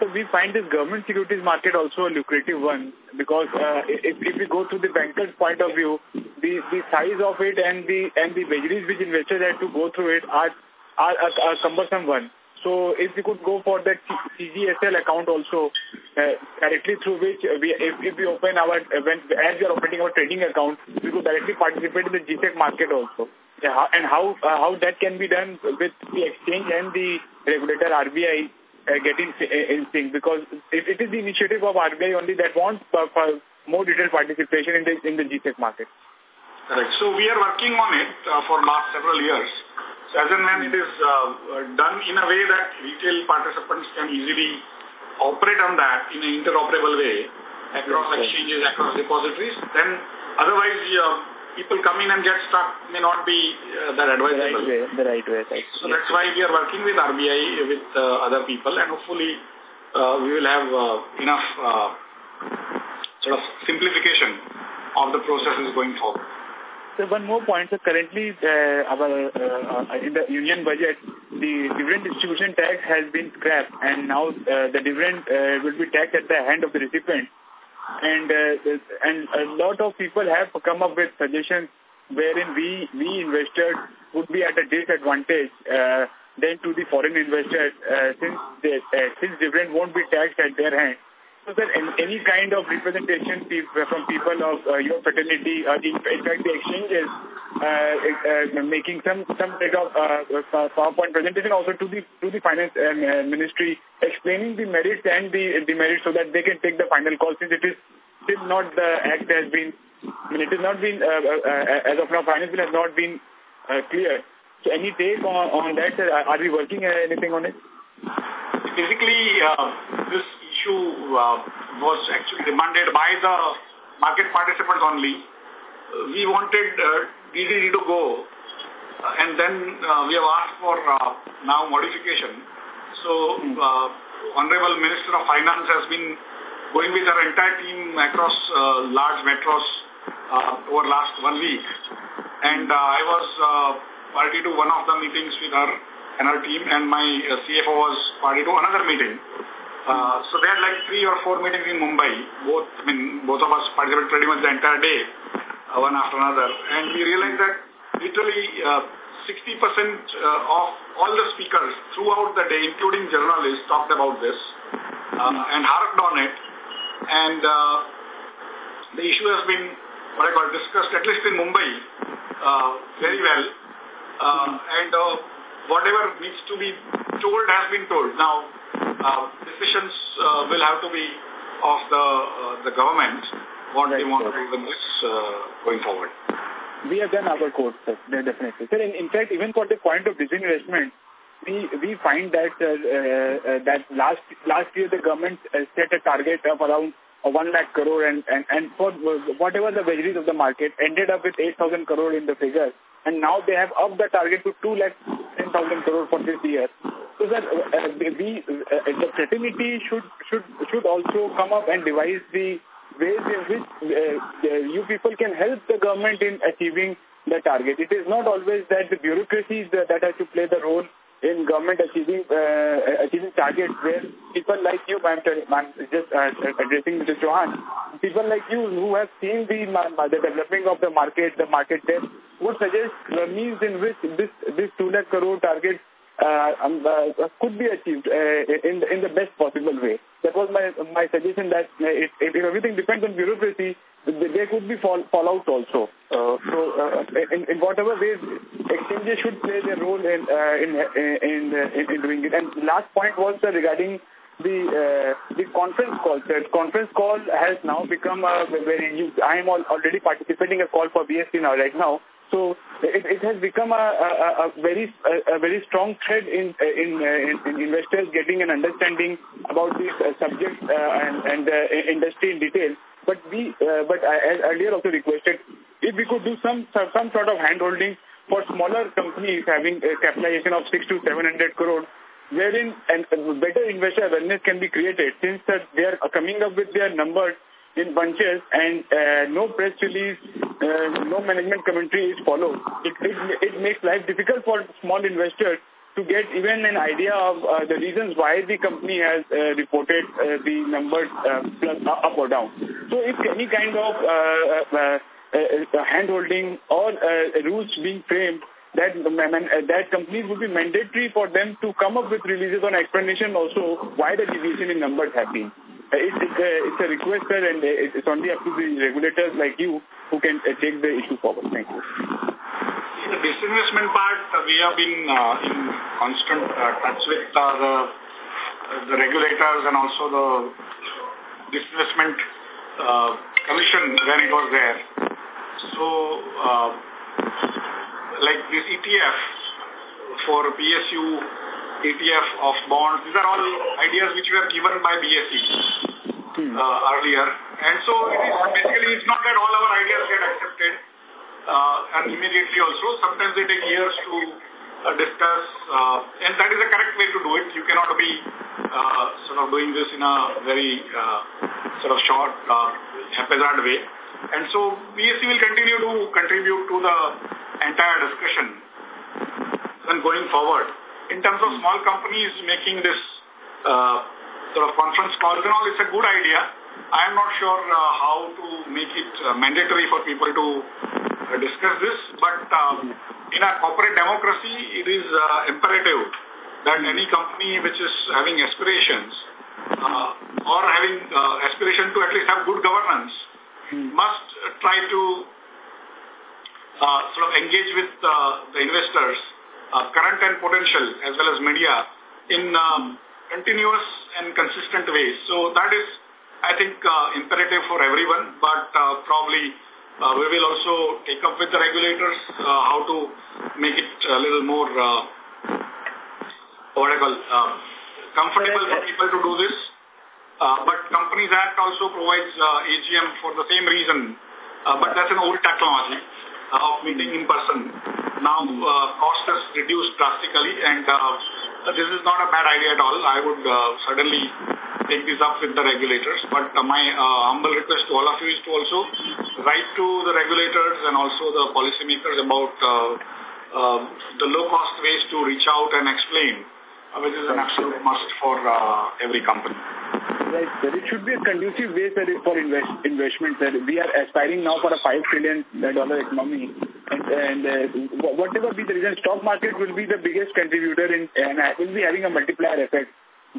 So we find this government securities market also a lucrative one because uh, if, if we go to the banker's point of view, the, the size of it and the and the vagaries which investors have to go through it are are a, a cumbersome one. So if we could go for that CSGL account also uh, directly through which we if, if we open our when as we are opening our trading account, we could directly participate in the GSEC market also. Yeah, and how uh, how that can be done with the exchange and the regulator RBI uh, getting in sync because it, it is the initiative of RBI only that wants uh, for more detailed participation in the in the GSEC market. Correct. So we are working on it uh, for last several years. So as and when it is uh, done in a way that retail participants can easily operate on that in an interoperable way across exchanges, across depositories, then otherwise uh, people come in and get stuck may not be uh, that advisable. The right way. The right way right. So yes. that's why we are working with RBI, with uh, other people, and hopefully uh, we will have uh, enough uh, sort of simplification of the processes going forward. So one more point, so currently uh, our, uh, in the union budget, the dividend distribution tax has been scrapped and now uh, the dividend uh, will be taxed at the hand of the recipient. And uh, and a lot of people have come up with suggestions wherein we, we investors would be at a disadvantage uh, than to the foreign investors uh, since the, uh, since dividend won't be taxed at their hand. So that any kind of representation from people of uh, your fraternity, uh, in, fact the exchanges, uh, uh, making some some type of uh, uh, PowerPoint presentation also to the to the finance uh, ministry, explaining the merits and the demerits so that they can take the final call since it is still not the act has been, I mean it has not been, uh, uh, as of now finance bill has not been uh, clear. So any take on, on that? Are we working anything on it? Basically, uh, this issue uh, was actually demanded by the market participants only. Uh, we wanted uh, DDT to go uh, and then uh, we have asked for uh, now modification. So, uh, Honorable Minister of Finance has been going with our entire team across uh, large metros uh, over last one week. And uh, I was uh, party to one of the meetings with her and her team and my uh, CFO was party to another meeting. Uh, so they had like three or four meetings in Mumbai. Both, I mean, both of us participated pretty much the entire day, uh, one after another. And we realized that literally 60% uh, uh, of all the speakers throughout the day, including journalists, talked about this uh, and harped on it. And the issue has been, what I call, discussed, at least in Mumbai, very well. And whatever needs to be told has been told. Now, decisions uh, will have to be of the uh, the government what right, they want sir. to do this uh, going forward. We have done our course, sir, definitely. Sir, in, in fact, even for the point of disinvestment, we we find that uh, uh, that last last year the government set a target of around uh, 1 lakh crore and, and, and for whatever the vagaries of the market ended up with 8,000 crore in the figure and now they have upped the target to 2 lakh 10,000 crore for this year. So that uh, we, uh, the fraternity should should should also come up and devise the ways in which uh, you people can help the government in achieving the target. It is not always that the bureaucracies that, that have to play the role in government achieving uh, achieving targets where people like you, I'm, I'm just uh, addressing Mr. Chauhan, people like you who have seen the, the developing of the market, the market depth, would suggest the means in which this this 2 lakh crore target uh, uh, could be achieved uh, in in the best possible way. That was my my suggestion that uh, if, if everything depends on bureaucracy, there could be fall, fallouts also. Uh, so, uh, in, in whatever ways, exchanges should play their role in uh, in, in, in, in doing it. And last point was uh, regarding the uh, the conference call. The conference call has now become a very. I am already participating a call for BSE now right now. So it, it has become a, a, a very a, a, very strong thread in in, in, in investors getting an understanding about this uh, subject uh, and, and uh, industry in detail. But we, but I, as earlier also requested, if we could do some some sort of handholding for smaller companies having a capitalization of six to seven hundred crore, wherein and better investor awareness can be created since that they are coming up with their numbers in bunches and uh, no press release, uh, no management commentary is followed. It, it, it makes life difficult for small investors to get even an idea of uh, the reasons why the company has uh, reported uh, the numbers uh, plus uh, up or down. So if any kind of uh, uh, uh, hand-holding or uh, rules being framed that that companies would be mandatory for them to come up with releases on explanation also why the deviation in numbers have been. It's, it's, a, it's a request, sir, and it's only up to the regulators like you who can take the issue forward. Thank you the disinvestment part, uh, we have been uh, in constant uh, touch with uh, the, the regulators and also the disinvestment uh, commission when it was there. So, uh, like this ETF for PSU, ETF of bonds, these are all ideas which were given by BSE hmm. uh, earlier. And so it is basically it's not that all our ideas get accepted uh, and immediately also. Sometimes they take years to uh, discuss, uh, and that is the correct way to do it. You cannot be uh, sort of doing this in a very uh, sort of short, uh, haphazard way. And so BSE will continue to contribute to the entire discussion and going forward. In terms of small companies making this uh, sort of conference calls and all, it's a good idea. I am not sure uh, how to make it uh, mandatory for people to discuss this, but uh, in a corporate democracy, it is uh, imperative that any company which is having aspirations uh, or having uh, aspiration to at least have good governance must try to uh, sort of engage with uh, the investors, uh, current and potential, as well as media, in um, continuous and consistent ways. So that is, I think, uh, imperative for everyone, but uh, probably uh, we will also take up with the regulators uh, how to make it a little more, uh, what I call, uh, comfortable for people to do this. Uh, but Companies Act also provides uh, AGM for the same reason, uh, but that's an old technology uh, of meeting in person. Now uh, cost has reduced drastically and uh, this is not a bad idea at all. I would uh, certainly take this up with the regulators. But uh, my uh, humble request to all of you is to also write to the regulators and also the policymakers about uh, the low-cost ways to reach out and explain, which is an absolute must for every company. Right, sir. It should be a conducive way sir, for invest, investment, sir. We are aspiring now for a $5 trillion economy. And, and uh, whatever be the reason, stock market will be the biggest contributor in, and will be having a multiplier effect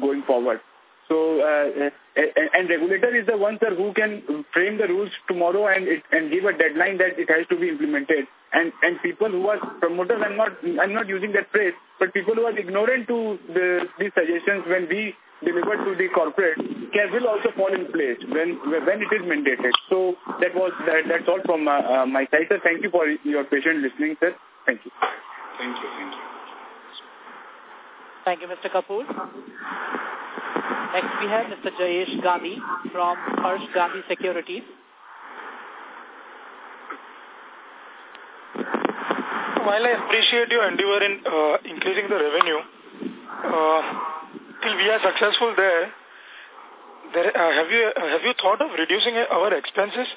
going forward. So, uh, and, and regulator is the one, sir, who can frame the rules tomorrow and it, and give a deadline that it has to be implemented. And and people who are promoters, I'm not I'm not using that phrase, but people who are ignorant to the these suggestions when we delivered to the corporate can will also fall in place when when it is mandated. So that was that, that's all from uh, uh, my side, sir. Thank you for your patient listening, sir. Thank you. Thank you. Thank you. Thank you, Mr. Kapoor. Next, we have Mr. Jayesh Gandhi from Harsh Gandhi Securities. While I appreciate your endeavor in uh, increasing the revenue, uh, till we are successful there, there uh, have you uh, have you thought of reducing our expenses?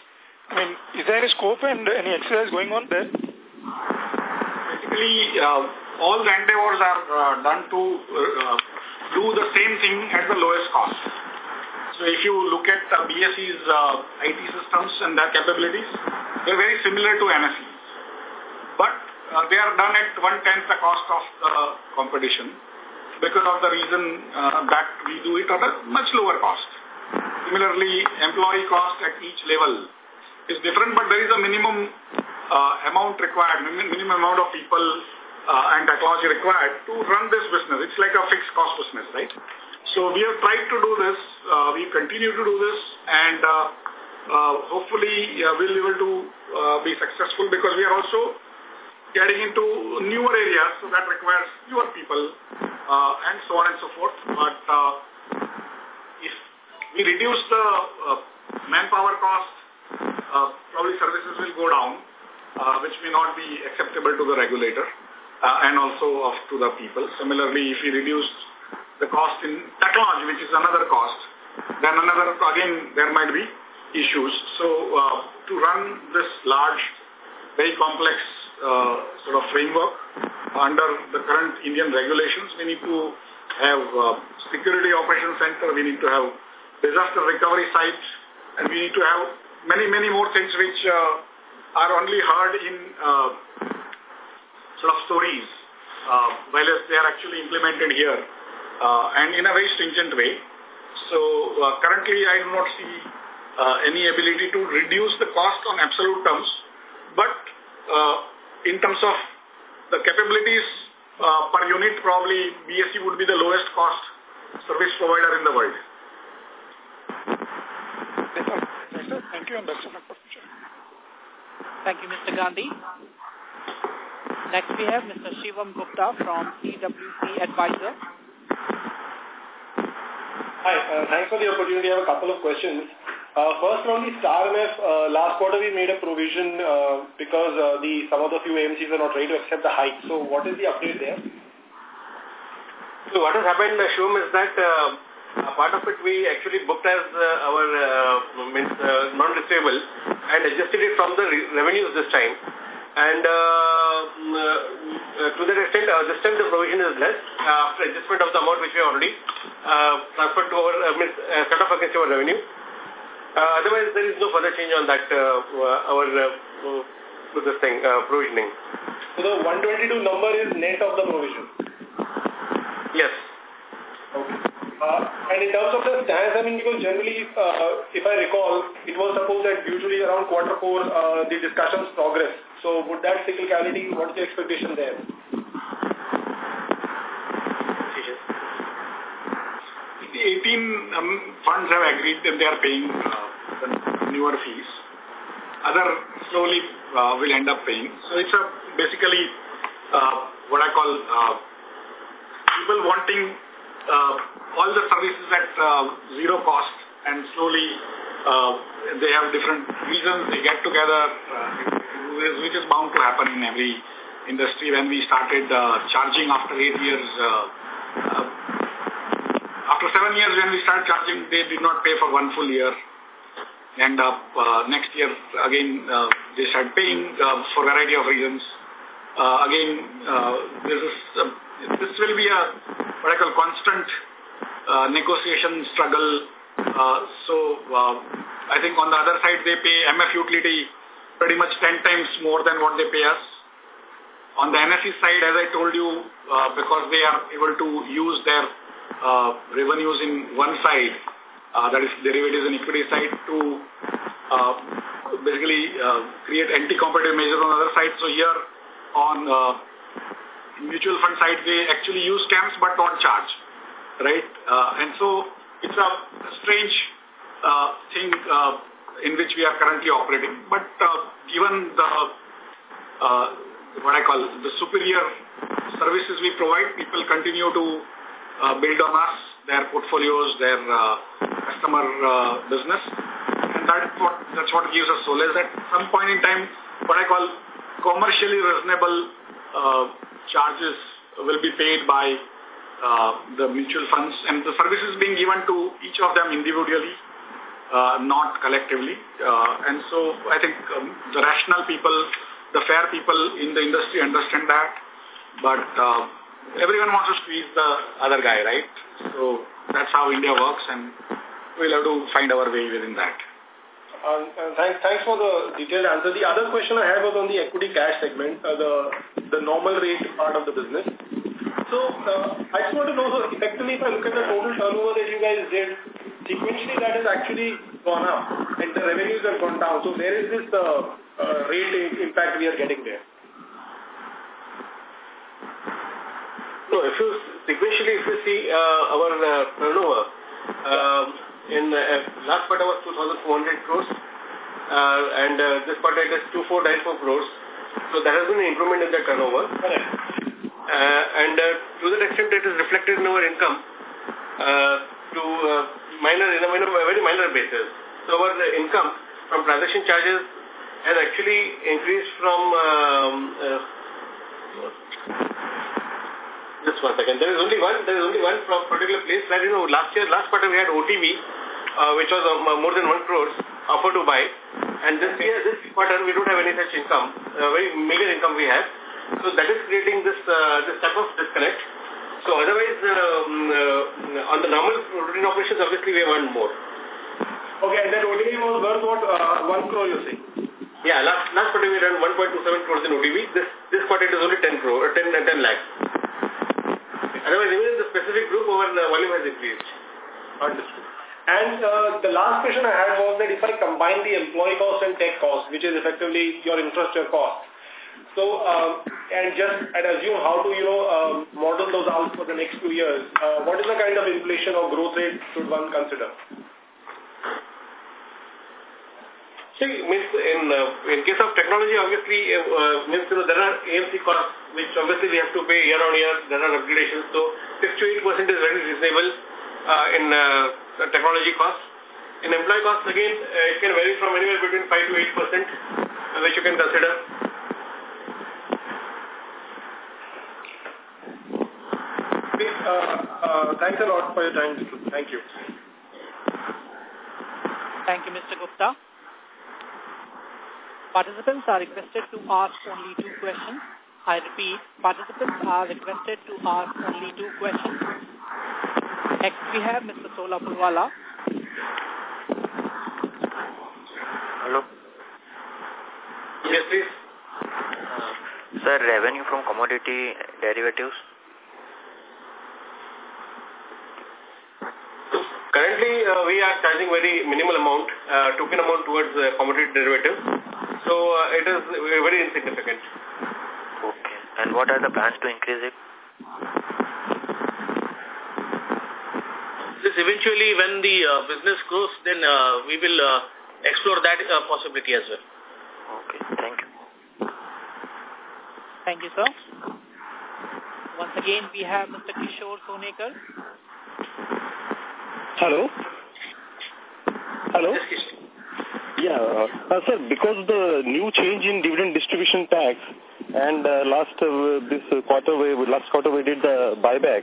I mean, is there any scope and any exercise going on there? Basically, uh, all the endeavors are uh, done to uh, do the same thing at the lowest cost. So if you look at uh, BSE's uh, IT systems and their capabilities, they're very similar to NSE. But uh, they are done at one-tenth the cost of the competition because of the reason uh, that we do it at a much lower cost. Similarly, employee cost at each level is different, but there is a minimum uh, amount required, minimum amount of people uh, and technology required to run this business. It's like a fixed cost business, right? So we have tried to do this. We continue to do this, and hopefully we'll be able to be successful because we are also getting into newer areas, so that requires fewer people, uh, and so on and so forth. But uh, if we reduce the uh, manpower cost, uh, probably services will go down, uh, which may not be acceptable to the regulator uh, and also of to the people. Similarly, if we reduce the cost in technology, which is another cost, then another, again, there might be issues. So uh, to run this large, very complex uh, sort of framework under the current Indian regulations, we need to have uh, security operations center, we need to have disaster recovery sites, and we need to have many, many more things which uh, are only heard in uh, sort of stories, uh, while they are actually implemented here uh, and in a very stringent way. So uh, currently I do not see uh, any ability to reduce the cost on absolute terms, but uh, in terms of the capabilities uh, per unit, probably BSE would be the lowest cost service provider in the world. Thank you and best of luck for future. Thank you, Mr. Gandhi. Next we have Mr. Shivam Gupta from CWC Advisor. Hi, uh, thanks for the opportunity. I have a couple of questions. Uh, first, on the Star MF, uh, last quarter we made a provision uh, because the some of the few AMCs are not ready to accept the hike. So, what is the update there? So, what has happened, Shum, is that uh, part of it we actually booked as uh, our uh, uh, non-receivable and adjusted it from the re revenues this time. And uh, uh, to that extent, uh, this time the provision is less after adjustment of the amount which we already uh, transferred to our, uh, means, uh, set off against our revenue. Uh, otherwise, there is no further change on that. Uh, our uh, to this thing, uh, provisioning. So the 122 number is net of the provision? Yes. Okay. Uh, and in terms of the stance, I mean, because generally, uh, if I recall, it was supposed that usually around quarter four, uh, the discussions progress. So would that cyclicality, what's the expectation there? The 18 um, funds have agreed that they are paying uh, the newer fees. Other slowly uh, will end up paying. So it's a basically uh, what I call uh, people wanting uh, all the services at uh, zero cost and slowly uh, they have different reasons they get together, uh, which is bound to happen in every industry. When we started uh, charging after eight years, uh, uh, after seven years when we started charging, they did not pay for one full year. And uh, uh, next year, again, uh, they start paying uh, for a variety of reasons. Uh, again, uh, this is uh, this will be a what I call constant uh, negotiation struggle. Uh, so uh, I think on the other side they pay MF utility pretty much 10 times more than what they pay us. On the NSE side, as I told you, uh, because they are able to use their uh, revenues in one side, uh, that is derivatives and equity side, to uh, basically uh, create anti-competitive measures on the other side. So here on uh, mutual fund side, they actually use scams but not charge, right? Uh, and so it's a strange uh, thing uh, in which we are currently operating. But uh, given the uh, what I call the superior services we provide, people continue to uh, build on us, their portfolios, their uh, customer uh, business. And that's what, that's what gives us solace. At some point in time, what I call commercially reasonable uh, charges will be paid by uh, the mutual funds and the services being given to each of them individually, uh, not collectively. Uh, and so I think um, the rational people, the fair people in the industry understand that, but uh, everyone wants to squeeze the other guy, right? So that's how India works and we'll have to find our way within that. Um, thanks, thanks for the detailed answer. The other question I had was on the equity cash segment, uh, the the normal rate part of the business. So uh, I just want to know, so effectively, if I look at the total turnover that you guys did, sequentially that has actually gone up and the revenues have gone down. So where is this uh, uh, rate impact we are getting there? No, if you sequentially, if you see uh, our uh, turnover, um, in uh, last quarter was 2,400 crores, uh, and uh, this quarter it is 2,494 crores. So there has been an improvement in the turnover. Correct. Uh, and uh, to that extent, it is reflected in our income uh, to uh, minor, in a minor, very minor basis. So our uh, income from transaction charges has actually increased from um, uh, just one second. There is only one. There is only one particular place where you know last year, last quarter we had OTB, uh, which was uh, more than one crore offer to buy, and this year, this quarter we don't have any such income. Uh, very meager income we have. So that is creating this uh, this type of disconnect. So otherwise, um, uh, on the normal routine operations, obviously we have earned more. Okay, and that OTB was worth what? Uh, one crore, you say? Yeah, last last quarter we ran 1.27 crores in OTB. This this quarter it is only 10 crore, 10 10 lakhs. Otherwise, even in the specific group, our uh, volume has increased. Understood. And uh, the last question I had was that if I combine the employee cost and tech cost, which is effectively your infrastructure cost, so um, and just and assume how to you know um, model those out for the next two years, uh, what is the kind of inflation or growth rate should one consider? See, means in uh, in case of technology, obviously, uh, means you know there are AMC costs which obviously we have to pay year on year. There are upgradations, so six to eight percent is very reasonable uh, in uh, technology costs. In employee costs, again, uh, it can vary from anywhere between five to eight percent, uh, which you can consider. Uh, uh, thanks a lot for your time. Thank you. Thank you, Mr. Gupta. Participants are requested to ask only two questions. I repeat, participants are requested to ask only two questions. Next, we have Mr. Sola Purwala. Hello. Yes, please. Uh, sir, revenue from commodity derivatives? Currently, uh, we are charging very minimal amount, uh, token amount towards uh, commodity derivatives. So uh, it is very insignificant. Okay. And what are the plans to increase it? This eventually, when the uh, business grows, then uh, we will uh, explore that uh, possibility as well. Okay. Thank you. Thank you, sir. Once again, we have Mr. Kishore Sonekar. Hello? Hello? Yeah, uh, uh, sir, because the new change in dividend distribution tax and uh, last uh, this quarter, we, last quarter we did the buyback.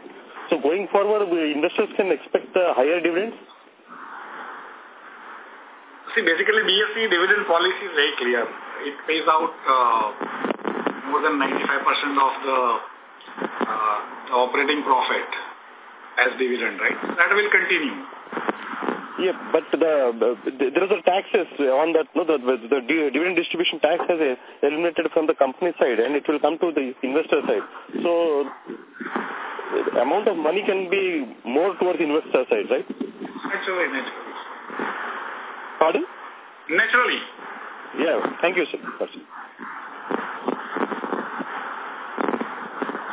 So going forward, we, investors can expect uh, higher dividends? See, basically BSE dividend policy is very clear. It pays out uh, more than 95% of the, uh, the operating profit as dividend, right? That will continue. Yeah, but the, the there is a taxes on that. No, the, the dividend distribution tax has eliminated from the company side, and it will come to the investor side. So, the amount of money can be more towards investor side, right? Naturally, naturally. Pardon? Naturally. Yeah. Thank you, sir. That's it.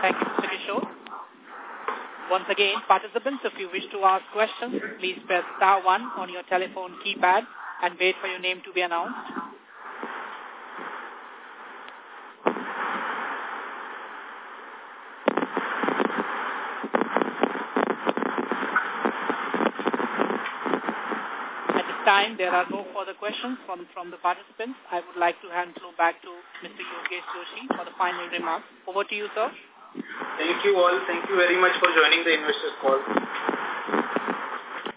Thank you, Mr. Kishore. Once again, participants, if you wish to ask questions, please press star one on your telephone keypad and wait for your name to be announced. At this time, there are no further questions from, from the participants. I would like to hand floor back to Mr. Yogesh Joshi for the final remarks. Over to you, sir. Thank you all. Thank you very much for joining the investors call.